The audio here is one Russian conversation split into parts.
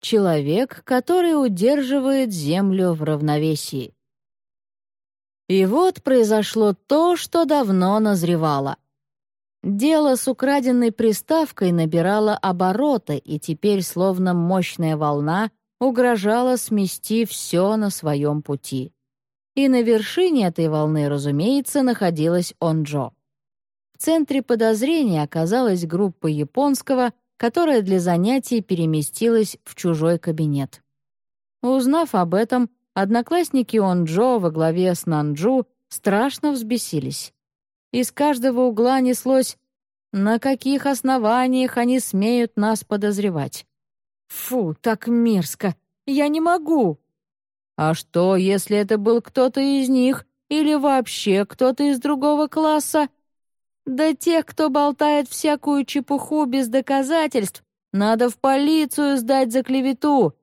человек, который удерживает Землю в равновесии. И вот произошло то, что давно назревало. Дело с украденной приставкой набирало обороты, и теперь, словно мощная волна, угрожала смести все на своем пути. И на вершине этой волны, разумеется, находилась Онджо. В центре подозрения оказалась группа японского, которая для занятий переместилась в чужой кабинет. Узнав об этом, одноклассники Онджо во главе с Нанджу страшно взбесились. Из каждого угла неслось «На каких основаниях они смеют нас подозревать?» «Фу, так мерзко! Я не могу!» «А что, если это был кто-то из них или вообще кто-то из другого класса?» «Да тех, кто болтает всякую чепуху без доказательств, надо в полицию сдать за клевету»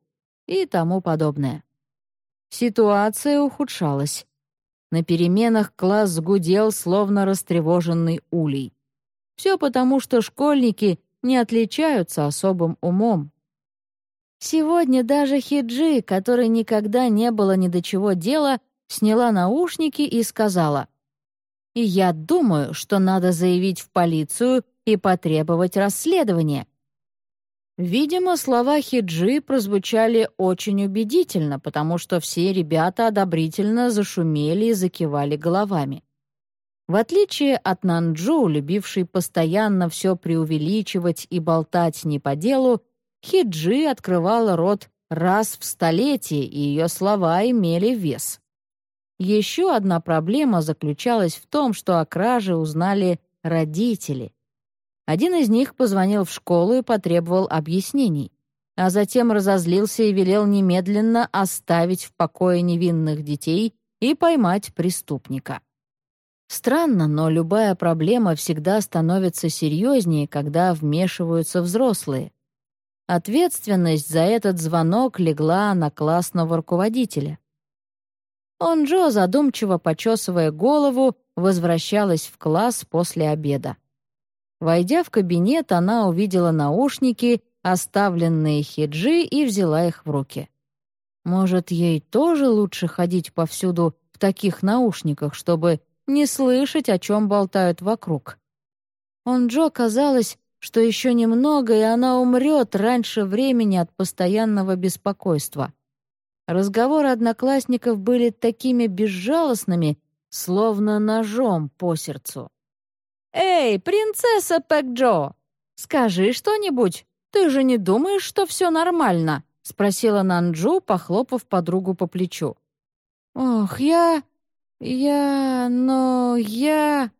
и тому подобное. Ситуация ухудшалась. На переменах класс гудел, словно растревоженный улей. Все потому, что школьники не отличаются особым умом. Сегодня даже Хиджи, которой никогда не было ни до чего дела, сняла наушники и сказала, «И я думаю, что надо заявить в полицию и потребовать расследования». Видимо, слова Хиджи прозвучали очень убедительно, потому что все ребята одобрительно зашумели и закивали головами. В отличие от Нанджу, любившей постоянно все преувеличивать и болтать не по делу, Хиджи открывала рот раз в столетие, и ее слова имели вес. Еще одна проблема заключалась в том, что о краже узнали родители. Один из них позвонил в школу и потребовал объяснений, а затем разозлился и велел немедленно оставить в покое невинных детей и поймать преступника. Странно, но любая проблема всегда становится серьезнее, когда вмешиваются взрослые. Ответственность за этот звонок легла на классного руководителя. Он Джо, задумчиво почесывая голову, возвращалась в класс после обеда. Войдя в кабинет, она увидела наушники, оставленные хиджи, и взяла их в руки. Может, ей тоже лучше ходить повсюду в таких наушниках, чтобы не слышать, о чем болтают вокруг? Он Джо казалось, что еще немного, и она умрет раньше времени от постоянного беспокойства. Разговоры одноклассников были такими безжалостными, словно ножом по сердцу. «Эй, принцесса Пэкджо, скажи что-нибудь. Ты же не думаешь, что все нормально?» — спросила Нанджу, похлопав подругу по плечу. «Ох, я... я... но я...»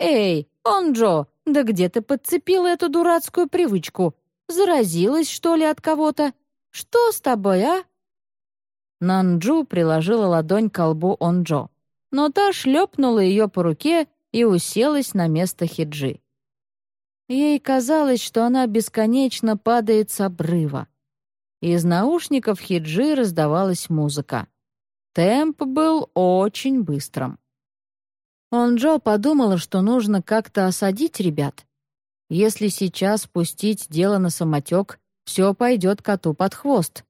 «Эй, Онджо, да где ты подцепила эту дурацкую привычку? Заразилась, что ли, от кого-то? Что с тобой, а?» Нанджу приложила ладонь к лбу Онджо, но та шлепнула ее по руке и уселась на место хиджи. Ей казалось, что она бесконечно падает с обрыва. Из наушников хиджи раздавалась музыка. Темп был очень быстрым. Онджо подумала, что нужно как-то осадить ребят. Если сейчас пустить дело на самотек, все пойдет коту под хвост.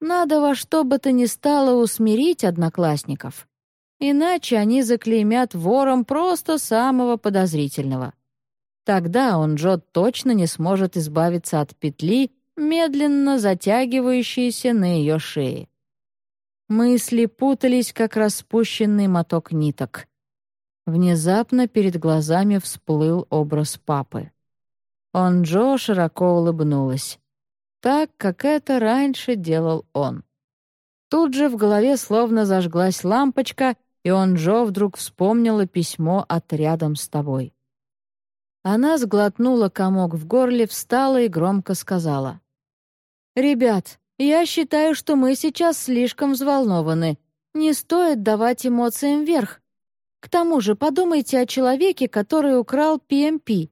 Надо во что бы то ни стало усмирить одноклассников. Иначе они заклеймят вором просто самого подозрительного. Тогда он Джо точно не сможет избавиться от петли, медленно затягивающейся на ее шее. Мысли путались, как распущенный моток ниток. Внезапно перед глазами всплыл образ папы. Он Джо широко улыбнулась. Так, как это раньше делал он. Тут же в голове словно зажглась лампочка, и он Джо вдруг вспомнила письмо от «Рядом с тобой». Она сглотнула комок в горле, встала и громко сказала. «Ребят, я считаю, что мы сейчас слишком взволнованы. Не стоит давать эмоциям верх. К тому же подумайте о человеке, который украл PMP.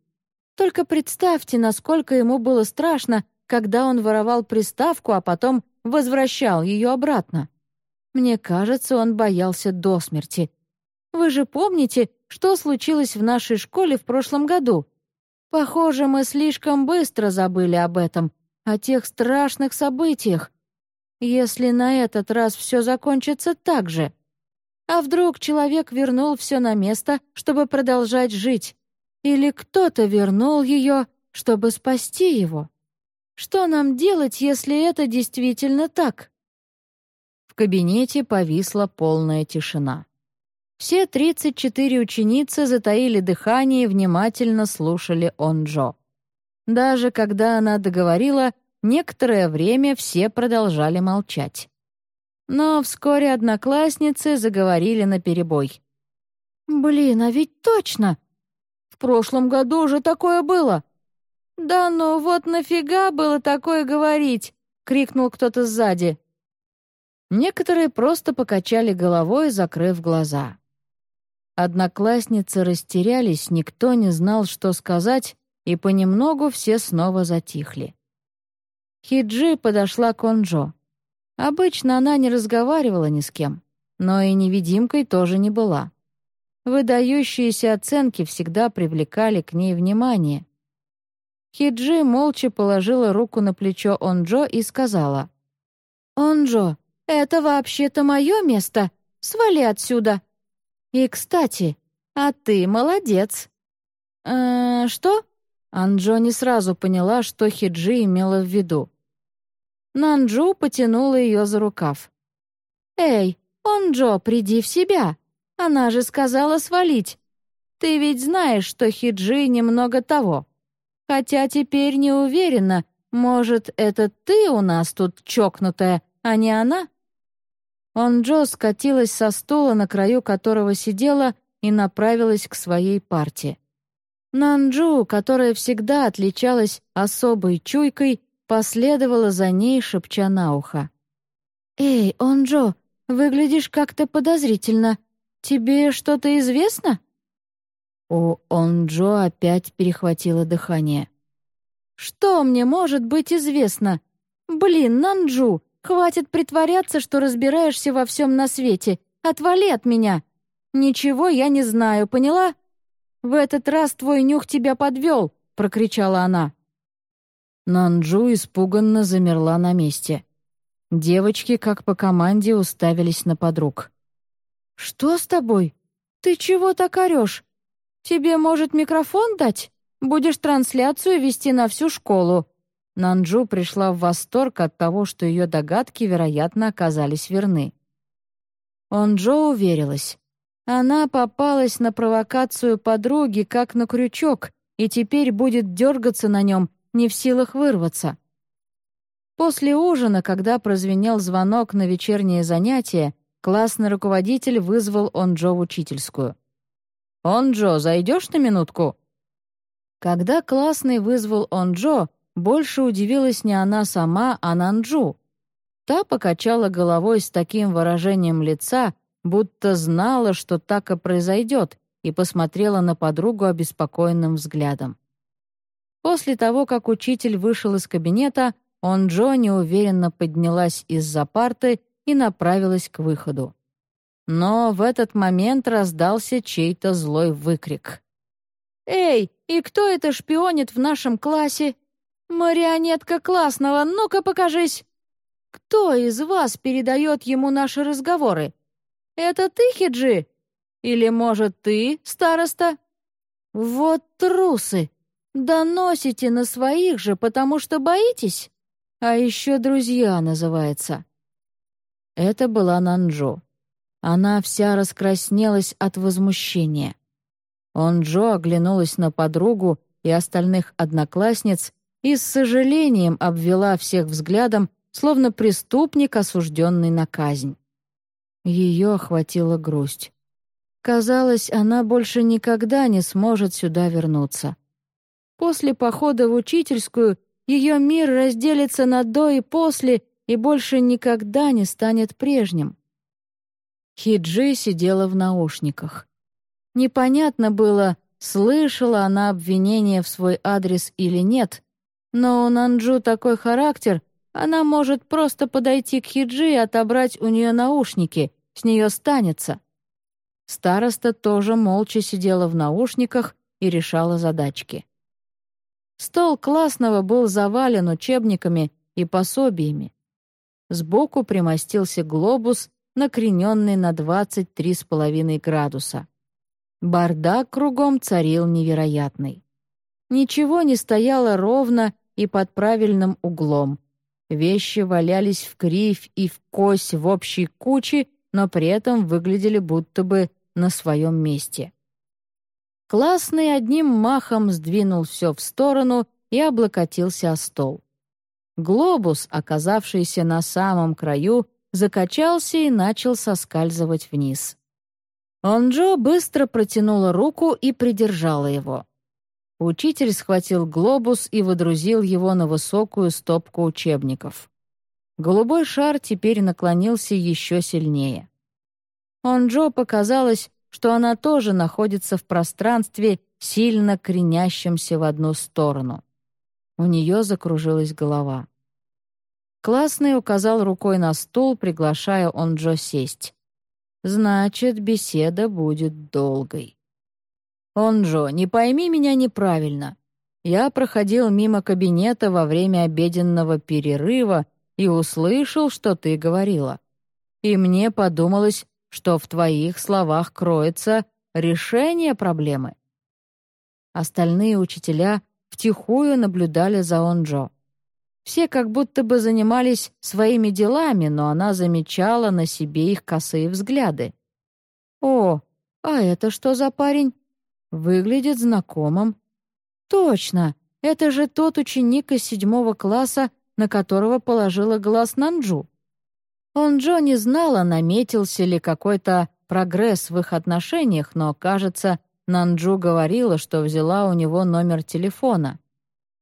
Только представьте, насколько ему было страшно, когда он воровал приставку, а потом возвращал ее обратно. Мне кажется, он боялся до смерти. Вы же помните, что случилось в нашей школе в прошлом году? Похоже, мы слишком быстро забыли об этом, о тех страшных событиях. Если на этот раз все закончится так же. А вдруг человек вернул все на место, чтобы продолжать жить? Или кто-то вернул ее, чтобы спасти его? Что нам делать, если это действительно так? В кабинете повисла полная тишина. Все 34 ученицы затаили дыхание и внимательно слушали Онджо. Даже когда она договорила, некоторое время все продолжали молчать. Но вскоре одноклассницы заговорили наперебой. «Блин, а ведь точно! В прошлом году уже такое было!» «Да ну вот нафига было такое говорить?» — крикнул кто-то сзади. Некоторые просто покачали головой, закрыв глаза. Одноклассницы растерялись, никто не знал, что сказать, и понемногу все снова затихли. Хиджи подошла к Онджо. Обычно она не разговаривала ни с кем, но и невидимкой тоже не была. Выдающиеся оценки всегда привлекали к ней внимание. Хиджи молча положила руку на плечо Онджо и сказала, «Онджо, это вообще-то мое место. Свали отсюда. И, кстати, а ты молодец». «Э, что?» Анджо не сразу поняла, что Хиджи имела в виду. Нанджу потянула ее за рукав. «Эй, Онджо, приди в себя! Она же сказала свалить! Ты ведь знаешь, что Хиджи немного того. Хотя теперь не уверена, может, это ты у нас тут чокнутая, а не она?» Онджо скатилась со стула, на краю которого сидела, и направилась к своей партии. Нанджу, которая всегда отличалась особой чуйкой, последовала за ней, шепча на ухо. «Эй, Онджо, выглядишь как-то подозрительно. Тебе что-то известно?» У Онджо опять перехватило дыхание. «Что мне может быть известно? Блин, Нанджу, хватит притворяться, что разбираешься во всем на свете. Отвали от меня. Ничего я не знаю, поняла?» «В этот раз твой нюх тебя подвел!» — прокричала она. Нанджу испуганно замерла на месте. Девочки, как по команде, уставились на подруг. «Что с тобой? Ты чего так орешь? Тебе, может, микрофон дать? Будешь трансляцию вести на всю школу». Нанджу пришла в восторг от того, что ее догадки, вероятно, оказались верны. Онджо уверилась. Она попалась на провокацию подруги, как на крючок, и теперь будет дергаться на нем, не в силах вырваться. После ужина, когда прозвенел звонок на вечернее занятие, классный руководитель вызвал Онджо в учительскую. «Онджо, зайдешь на минутку?» Когда классный вызвал Онджо, больше удивилась не она сама, а Нанджу. Та покачала головой с таким выражением лица, будто знала, что так и произойдет, и посмотрела на подругу обеспокоенным взглядом. После того, как учитель вышел из кабинета, он Джо неуверенно поднялась из-за парты и направилась к выходу. Но в этот момент раздался чей-то злой выкрик. «Эй, и кто это шпионит в нашем классе? Марионетка классного, ну-ка покажись! Кто из вас передает ему наши разговоры? Это ты, Хиджи? Или, может, ты, староста? Вот трусы! Доносите на своих же, потому что боитесь? А еще друзья называется. Это была Нанджо. Она вся раскраснелась от возмущения. Онджо оглянулась на подругу и остальных одноклассниц и с сожалением обвела всех взглядом, словно преступник, осужденный на казнь. Ее охватила грусть. Казалось, она больше никогда не сможет сюда вернуться. После похода в учительскую ее мир разделится на «до» и «после» и больше никогда не станет прежним. Хиджи сидела в наушниках. Непонятно было, слышала она обвинение в свой адрес или нет, но у Нанджу такой характер, она может просто подойти к Хиджи и отобрать у нее наушники, с нее станется. Староста тоже молча сидела в наушниках и решала задачки. Стол классного был завален учебниками и пособиями. Сбоку примостился глобус, накрененный на 23,5 градуса. Бардак кругом царил невероятный. Ничего не стояло ровно и под правильным углом. Вещи валялись в кривь и в кось в общей куче, но при этом выглядели будто бы на своем месте. Классный одним махом сдвинул все в сторону и облокотился о стол. Глобус, оказавшийся на самом краю, закачался и начал соскальзывать вниз. Онджо быстро протянула руку и придержала его. Учитель схватил глобус и водрузил его на высокую стопку учебников. Голубой шар теперь наклонился еще сильнее. Онджо показалось, что она тоже находится в пространстве, сильно кренящемся в одну сторону. У нее закружилась голова. Классный указал рукой на стул, приглашая Онджо сесть. «Значит, беседа будет долгой». «Онджо, не пойми меня неправильно. Я проходил мимо кабинета во время обеденного перерыва и услышал, что ты говорила. И мне подумалось, что в твоих словах кроется решение проблемы. Остальные учителя втихую наблюдали за Онджо. Все как будто бы занимались своими делами, но она замечала на себе их косые взгляды. «О, а это что за парень? Выглядит знакомым». «Точно, это же тот ученик из седьмого класса, на которого положила глаз Нанджу. Он Джо не знала, наметился ли какой-то прогресс в их отношениях, но, кажется, Нанджу говорила, что взяла у него номер телефона.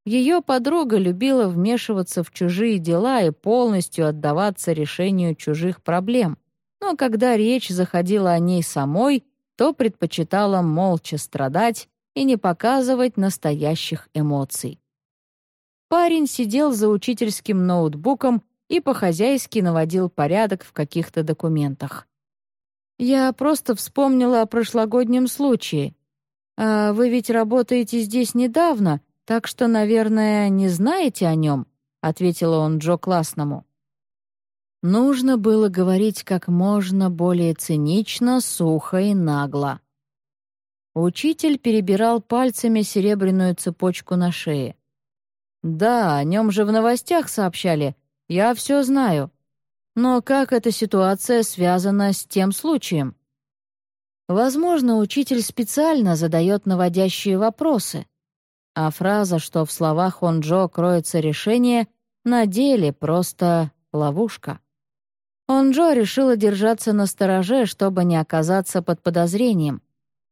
Ее подруга любила вмешиваться в чужие дела и полностью отдаваться решению чужих проблем. Но когда речь заходила о ней самой, то предпочитала молча страдать и не показывать настоящих эмоций. Парень сидел за учительским ноутбуком и по-хозяйски наводил порядок в каких-то документах. «Я просто вспомнила о прошлогоднем случае. А вы ведь работаете здесь недавно, так что, наверное, не знаете о нем», — ответила он Джо Классному. Нужно было говорить как можно более цинично, сухо и нагло. Учитель перебирал пальцами серебряную цепочку на шее. «Да, о нем же в новостях сообщали. Я все знаю. Но как эта ситуация связана с тем случаем? Возможно, учитель специально задает наводящие вопросы, а фраза, что в словах он Джо кроется решение, на деле просто ловушка. Он Джо решила держаться на стороже, чтобы не оказаться под подозрением.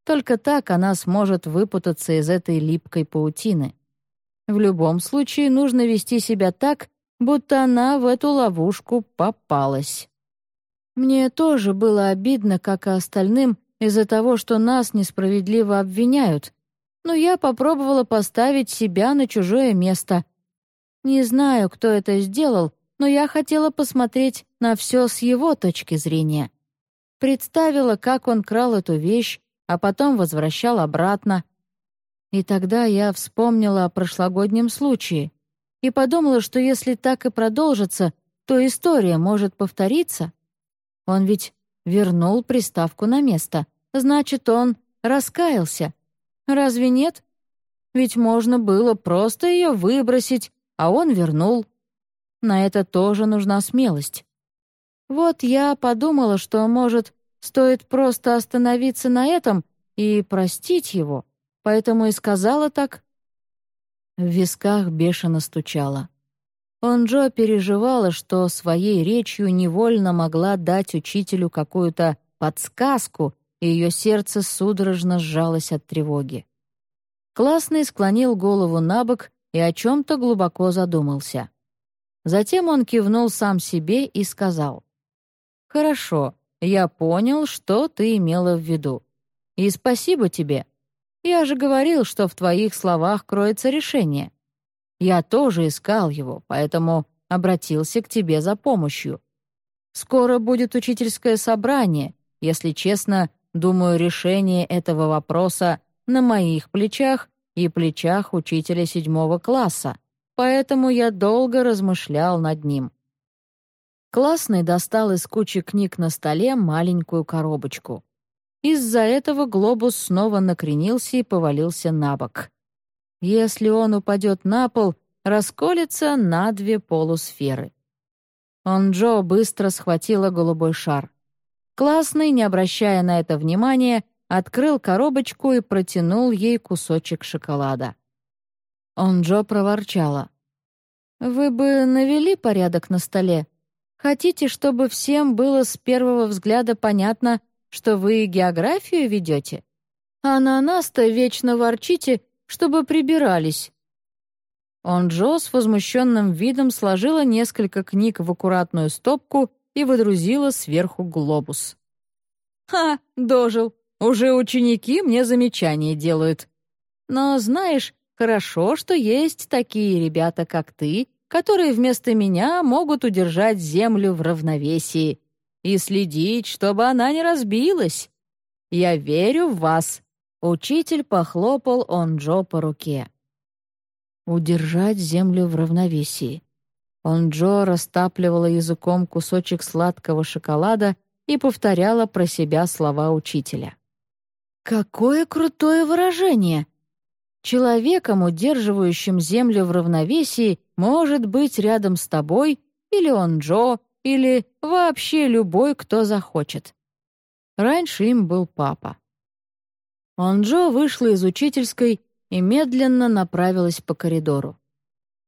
Только так она сможет выпутаться из этой липкой паутины. В любом случае нужно вести себя так, будто она в эту ловушку попалась. Мне тоже было обидно, как и остальным, из-за того, что нас несправедливо обвиняют, но я попробовала поставить себя на чужое место. Не знаю, кто это сделал, но я хотела посмотреть на все с его точки зрения. Представила, как он крал эту вещь, а потом возвращал обратно. И тогда я вспомнила о прошлогоднем случае и подумала, что если так и продолжится, то история может повториться. Он ведь вернул приставку на место, значит, он раскаялся. Разве нет? Ведь можно было просто ее выбросить, а он вернул. На это тоже нужна смелость. Вот я подумала, что, может, стоит просто остановиться на этом и простить его, поэтому и сказала так. В висках бешено стучало. Онджо переживала, что своей речью невольно могла дать учителю какую-то подсказку, и ее сердце судорожно сжалось от тревоги. Классный склонил голову на бок и о чем-то глубоко задумался. Затем он кивнул сам себе и сказал, «Хорошо, я понял, что ты имела в виду. И спасибо тебе. Я же говорил, что в твоих словах кроется решение. Я тоже искал его, поэтому обратился к тебе за помощью. Скоро будет учительское собрание. Если честно, думаю, решение этого вопроса на моих плечах, и плечах учителя седьмого класса, поэтому я долго размышлял над ним. Классный достал из кучи книг на столе маленькую коробочку. Из-за этого глобус снова накренился и повалился на бок. Если он упадет на пол, расколется на две полусферы. Онджо быстро схватила голубой шар. Классный, не обращая на это внимания, открыл коробочку и протянул ей кусочек шоколада. Онджо проворчала. «Вы бы навели порядок на столе. Хотите, чтобы всем было с первого взгляда понятно, что вы географию ведете? А на нас-то вечно ворчите, чтобы прибирались». Онджо с возмущенным видом сложила несколько книг в аккуратную стопку и выдрузила сверху глобус. «Ха, дожил! Уже ученики мне замечания делают. Но, знаешь, хорошо, что есть такие ребята, как ты, которые вместо меня могут удержать землю в равновесии и следить, чтобы она не разбилась. Я верю в вас». Учитель похлопал Онджо по руке. «Удержать землю в равновесии». Онджо растапливала языком кусочек сладкого шоколада и повторяла про себя слова учителя. Какое крутое выражение! Человеком, удерживающим землю в равновесии, может быть рядом с тобой или он Джо, или вообще любой, кто захочет. Раньше им был папа. Он Джо вышла из учительской и медленно направилась по коридору.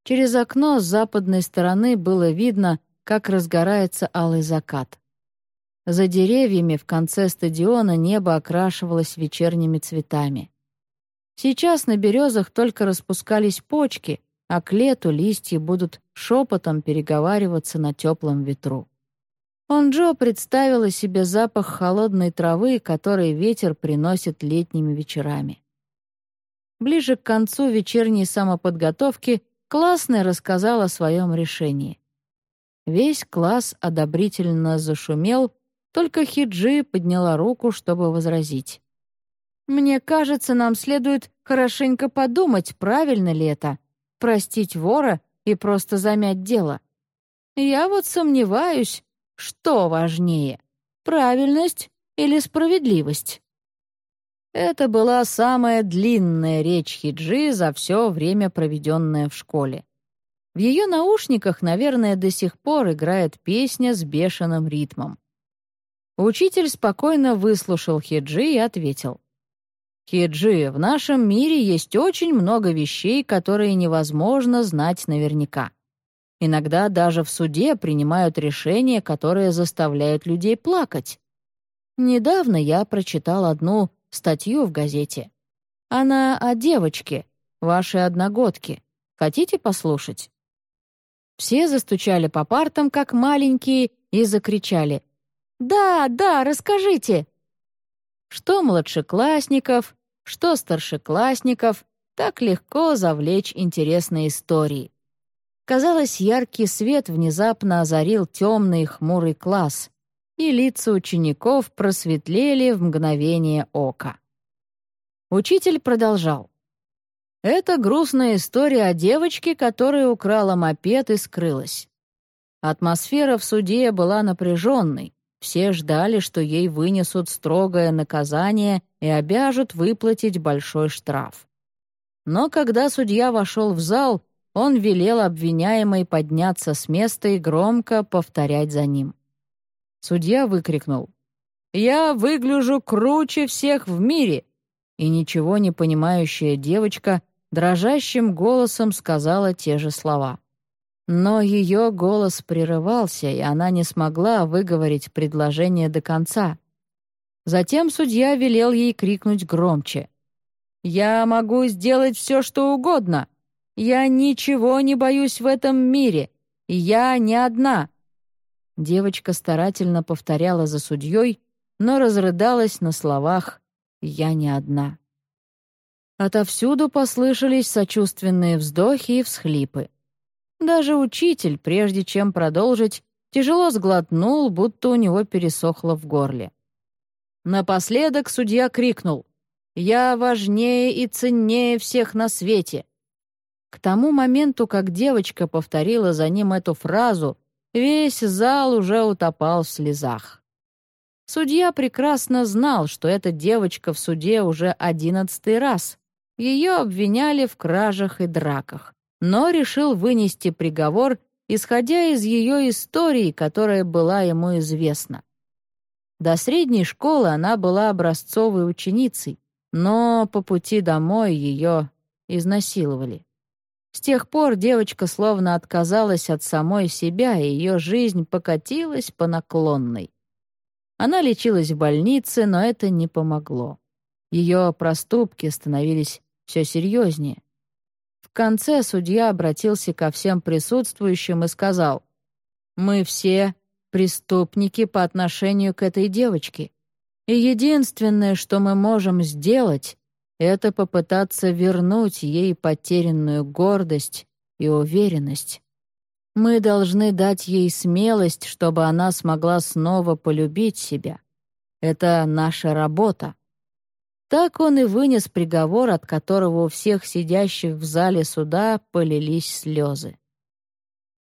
Через окно с западной стороны было видно, как разгорается алый закат. За деревьями в конце стадиона небо окрашивалось вечерними цветами. Сейчас на березах только распускались почки, а к лету листья будут шепотом переговариваться на теплом ветру. Онджо представила себе запах холодной травы, который ветер приносит летними вечерами. Ближе к концу вечерней самоподготовки классный рассказал о своем решении. Весь класс одобрительно зашумел, только Хиджи подняла руку, чтобы возразить. «Мне кажется, нам следует хорошенько подумать, правильно ли это, простить вора и просто замять дело. Я вот сомневаюсь, что важнее, правильность или справедливость». Это была самая длинная речь Хиджи за все время, проведенное в школе. В ее наушниках, наверное, до сих пор играет песня с бешеным ритмом. Учитель спокойно выслушал Хиджи и ответил. «Хиджи, в нашем мире есть очень много вещей, которые невозможно знать наверняка. Иногда даже в суде принимают решения, которые заставляют людей плакать. Недавно я прочитал одну статью в газете. Она о девочке, вашей одногодке. Хотите послушать?» Все застучали по партам, как маленькие, и закричали «Да, да, расскажите!» Что младшеклассников, что старшеклассников так легко завлечь интересные истории. Казалось, яркий свет внезапно озарил темный хмурый класс, и лица учеников просветлели в мгновение ока. Учитель продолжал. Это грустная история о девочке, которая украла мопед и скрылась. Атмосфера в суде была напряженной, все ждали, что ей вынесут строгое наказание и обяжут выплатить большой штраф. Но когда судья вошел в зал, он велел обвиняемой подняться с места и громко повторять за ним. Судья выкрикнул «Я выгляжу круче всех в мире!» И ничего не понимающая девочка дрожащим голосом сказала те же слова. Но ее голос прерывался, и она не смогла выговорить предложение до конца. Затем судья велел ей крикнуть громче. «Я могу сделать все, что угодно. Я ничего не боюсь в этом мире. Я не одна». Девочка старательно повторяла за судьей, но разрыдалась на словах «Я не одна». Отовсюду послышались сочувственные вздохи и всхлипы. Даже учитель, прежде чем продолжить, тяжело сглотнул, будто у него пересохло в горле. Напоследок судья крикнул Я важнее и ценнее всех на свете». К тому моменту, как девочка повторила за ним эту фразу, весь зал уже утопал в слезах. Судья прекрасно знал, что эта девочка в суде уже одиннадцатый раз. Ее обвиняли в кражах и драках, но решил вынести приговор, исходя из ее истории, которая была ему известна. До средней школы она была образцовой ученицей, но по пути домой ее изнасиловали. С тех пор девочка словно отказалась от самой себя, и ее жизнь покатилась по наклонной. Она лечилась в больнице, но это не помогло. Ее проступки становились все серьезнее. В конце судья обратился ко всем присутствующим и сказал, «Мы все преступники по отношению к этой девочке, и единственное, что мы можем сделать, это попытаться вернуть ей потерянную гордость и уверенность. Мы должны дать ей смелость, чтобы она смогла снова полюбить себя. Это наша работа. Так он и вынес приговор, от которого у всех сидящих в зале суда полились слезы.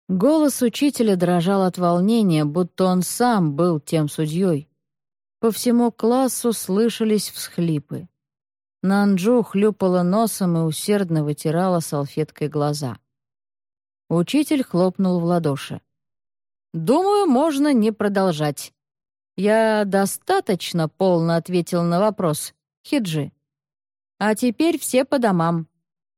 Голос учителя дрожал от волнения, будто он сам был тем судьей. По всему классу слышались всхлипы. Нанджу хлюпала носом и усердно вытирала салфеткой глаза. Учитель хлопнул в ладоши. «Думаю, можно не продолжать. Я достаточно полно ответил на вопрос, Хиджи. А теперь все по домам.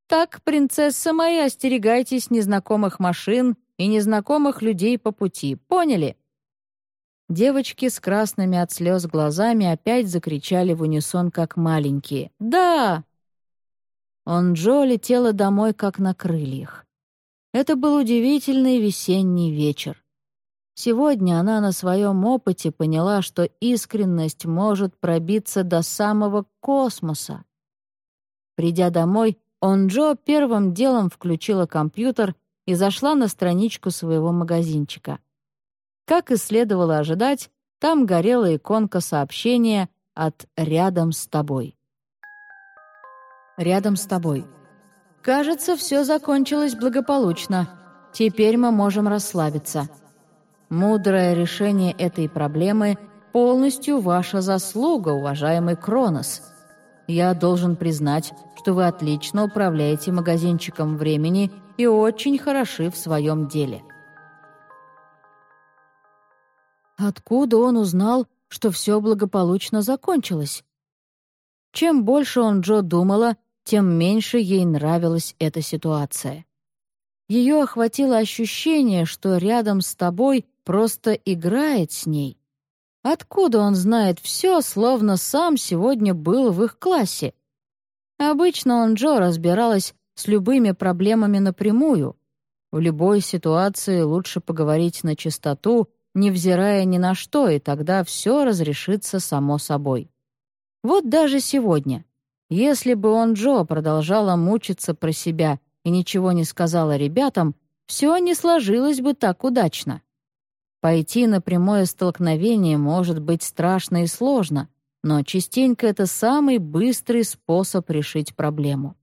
Так, принцесса моя, остерегайтесь незнакомых машин и незнакомых людей по пути, поняли?» Девочки с красными от слез глазами опять закричали в унисон, как маленькие. «Да!» Он Джо летела домой, как на крыльях. Это был удивительный весенний вечер. Сегодня она на своем опыте поняла, что искренность может пробиться до самого космоса. Придя домой, он Джо первым делом включила компьютер и зашла на страничку своего магазинчика. Как и следовало ожидать, там горела иконка сообщения от «Рядом с тобой». «Рядом с тобой». «Кажется, все закончилось благополучно. Теперь мы можем расслабиться. Мудрое решение этой проблемы полностью ваша заслуга, уважаемый Кронос. Я должен признать, что вы отлично управляете магазинчиком времени и очень хороши в своем деле». Откуда он узнал, что все благополучно закончилось? Чем больше он Джо думала, тем меньше ей нравилась эта ситуация. Ее охватило ощущение, что рядом с тобой просто играет с ней. Откуда он знает все, словно сам сегодня был в их классе? Обычно он Джо разбиралась с любыми проблемами напрямую. В любой ситуации лучше поговорить на чистоту невзирая ни на что, и тогда все разрешится само собой. Вот даже сегодня. Если бы он Джо продолжала мучиться про себя и ничего не сказала ребятам, все не сложилось бы так удачно. Пойти на прямое столкновение может быть страшно и сложно, но частенько это самый быстрый способ решить проблему.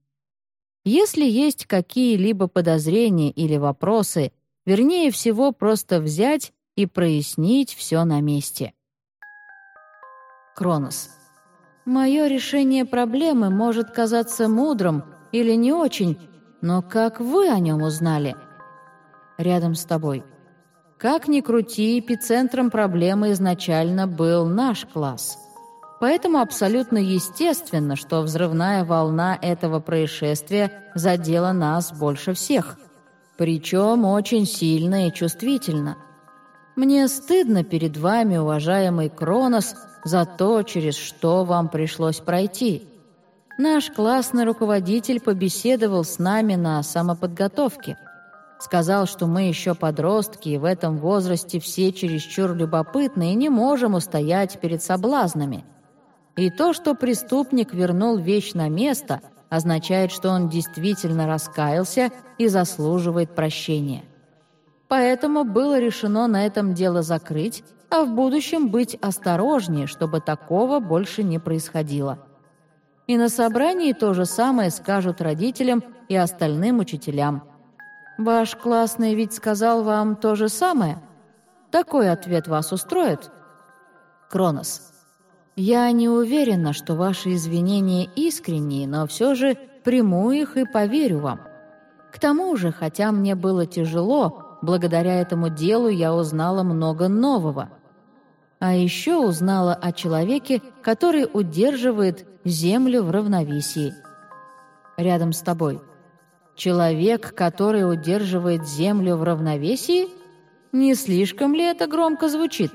Если есть какие-либо подозрения или вопросы, вернее всего просто взять и прояснить все на месте. Кронос. Мое решение проблемы может казаться мудрым или не очень, но как вы о нем узнали? Рядом с тобой. Как ни крути, эпицентром проблемы изначально был наш класс. Поэтому абсолютно естественно, что взрывная волна этого происшествия задела нас больше всех. Причем очень сильно и чувствительно – мне стыдно перед вами, уважаемый Кронос, за то, через что вам пришлось пройти. Наш классный руководитель побеседовал с нами на самоподготовке. Сказал, что мы еще подростки, и в этом возрасте все чересчур любопытны и не можем устоять перед соблазнами. И то, что преступник вернул вещь на место, означает, что он действительно раскаялся и заслуживает прощения поэтому было решено на этом дело закрыть, а в будущем быть осторожнее, чтобы такого больше не происходило. и на собрании то же самое скажут родителям и остальным учителям. Ваш классный ведь сказал вам то же самое? Такой ответ вас устроит? Кронос. Я не уверена, что ваши извинения искренние, но все же приму их и поверю вам. К тому же, хотя мне было тяжело, благодаря этому делу я узнала много нового. А еще узнала о человеке, который удерживает Землю в равновесии. Рядом с тобой. Человек, который удерживает Землю в равновесии? Не слишком ли это громко звучит?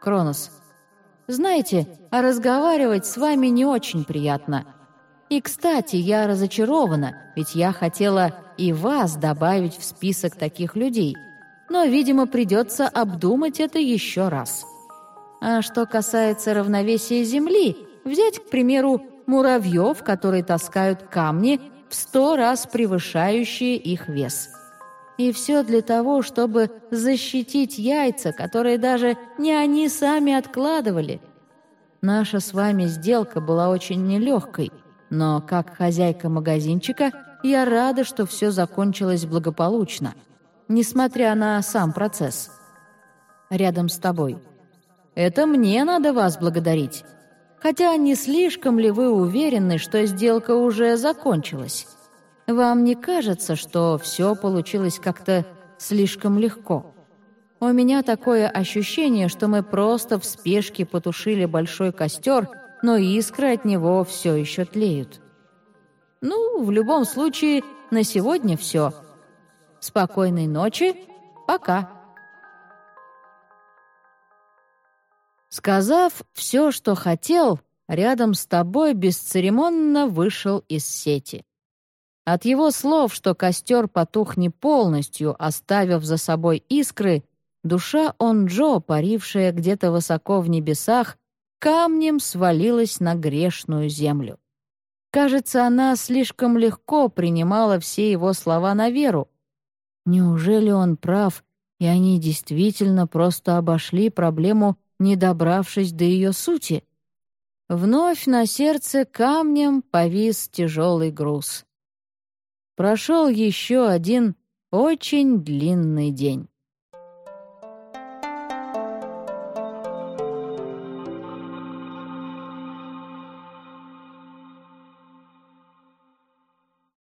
Кронос. Знаете, а разговаривать с вами не очень приятно. И, кстати, я разочарована, ведь я хотела и вас добавить в список таких людей. Но, видимо, придется обдумать это еще раз. А что касается равновесия Земли, взять, к примеру, муравьев, которые таскают камни в сто раз превышающие их вес. И все для того, чтобы защитить яйца, которые даже не они сами откладывали. Наша с вами сделка была очень нелегкой, но как хозяйка магазинчика я рада, что все закончилось благополучно, несмотря на сам процесс. Рядом с тобой. Это мне надо вас благодарить. Хотя не слишком ли вы уверены, что сделка уже закончилась? Вам не кажется, что все получилось как-то слишком легко? У меня такое ощущение, что мы просто в спешке потушили большой костер, но искры от него все еще тлеют. Ну, в любом случае, на сегодня все. Спокойной ночи. Пока. Сказав все, что хотел, рядом с тобой бесцеремонно вышел из сети. От его слов, что костер потух не полностью, оставив за собой искры, душа Онджо, парившая где-то высоко в небесах, камнем свалилась на грешную землю. Кажется, она слишком легко принимала все его слова на веру. Неужели он прав, и они действительно просто обошли проблему, не добравшись до ее сути? Вновь на сердце камнем повис тяжелый груз. Прошел еще один очень длинный день.